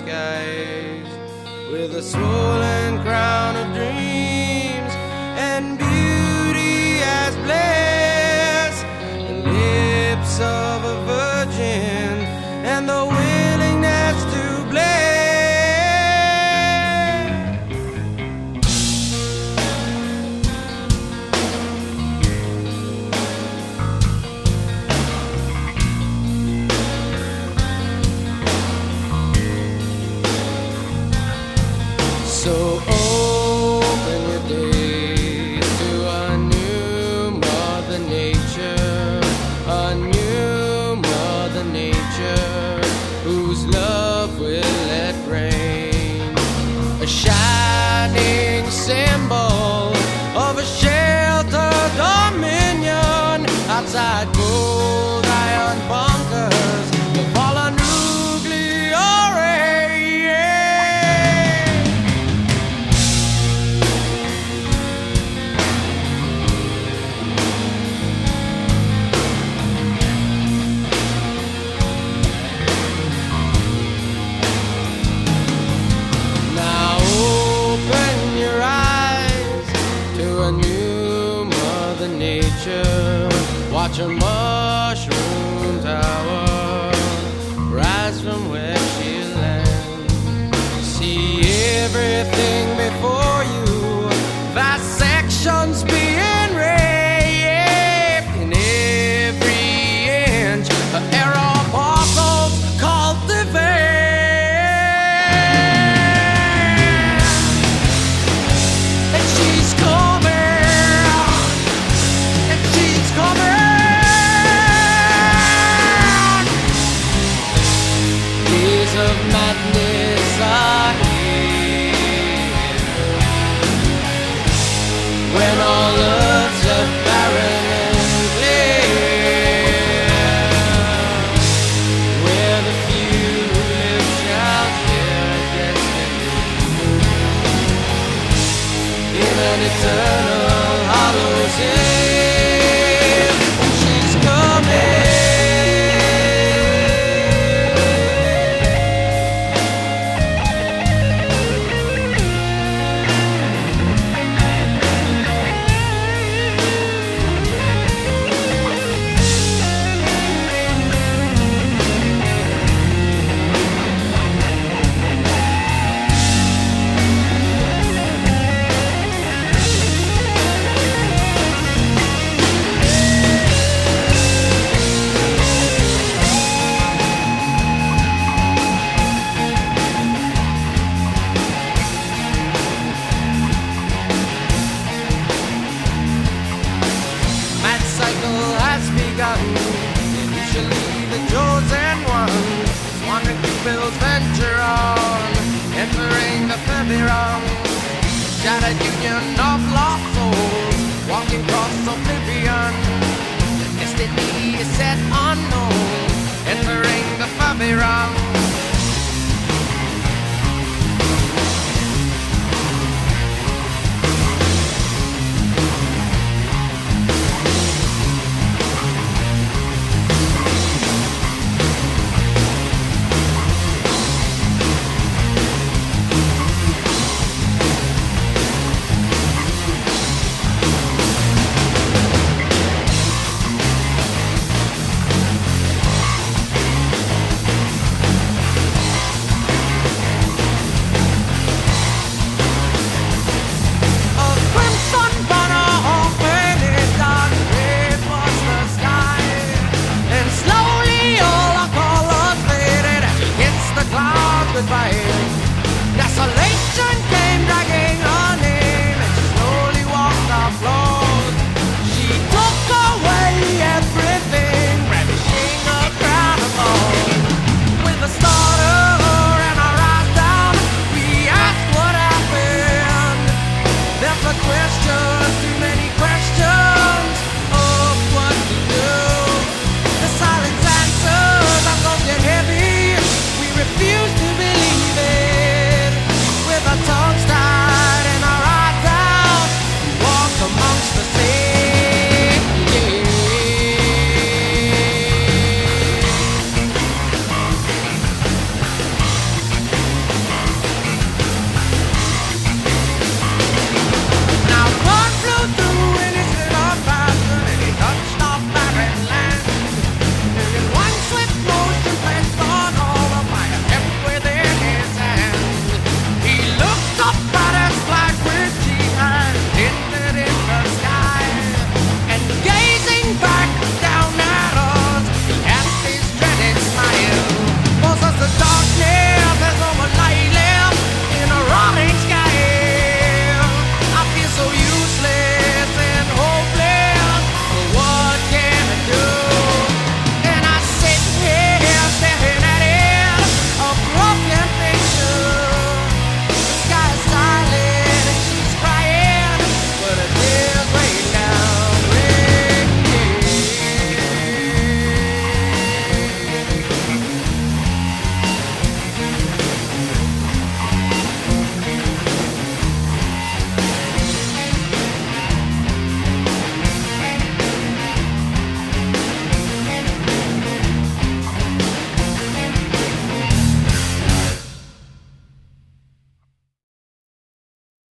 skies with a swollen crown. I'd go thy. watch a mushroom tower rise from where she lands. See everything. of mine. chosen ones, one who will venture on, entering the family wrong. Shattered union of lost souls, walking across oblivion. Destiny is set unknown, entering the family wrong.